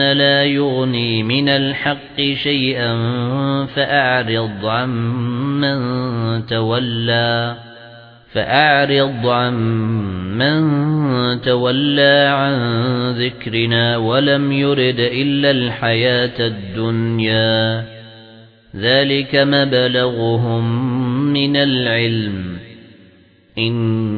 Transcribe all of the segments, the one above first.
لَا يُغْنِي مِنَ الْحَقِّ شَيْئًا فَأَعْرِضْ عَمَّن تَوَلَّى فَأَعْرِضْ عَمَّن تَوَلَّى عَن ذِكْرِنَا وَلَمْ يُرِدْ إِلَّا الْحَيَاةَ الدُّنْيَا. ذَلِكَ مَبْلَغُهُم مِنَ الْعِلْمِ. إِنَّ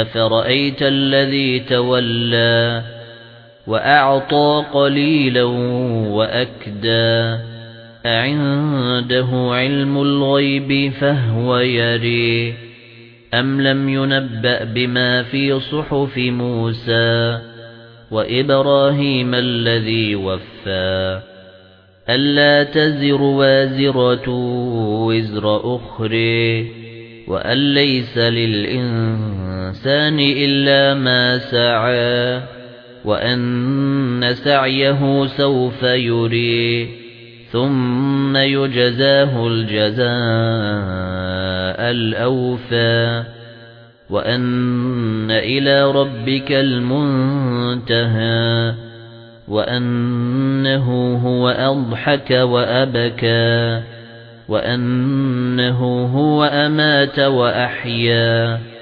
أَفَرَأَيْتَ الَّذِي تَوَلَّى وَأَعْطَى قَلِيلًا وَأَكْدَى أَعِندَهُ عِلْمُ الْغَيْبِ فَهُوَ يَرَى أَمْ لَمْ يُنَبَّأْ بِمَا فِي صُحُفِ مُوسَى وَإِبْرَاهِيمَ الَّذِي وَفَّى أَلَّا تَزِرُ وَازِرَةٌ وِزْرَ أُخْرَى وَأَن لَّيْسَ لِلْإِنسَانِ إِلَّا مَا سَعَى وَأَنَّ سَعْيَهُ سَوْفَ يُرَى ثُمَّ يُجْزَاهُ الْجَزَاءَ الْأَوْفَى. وَأَنَّ إِلَى رَبِّكَ الْمُنتَهَى وَأَنَّهُ هُوَ أَضْحَكَ وَأَبْكَى وَأَنَّهُ هُوَ أَمَاتَ وَأَحْيَا.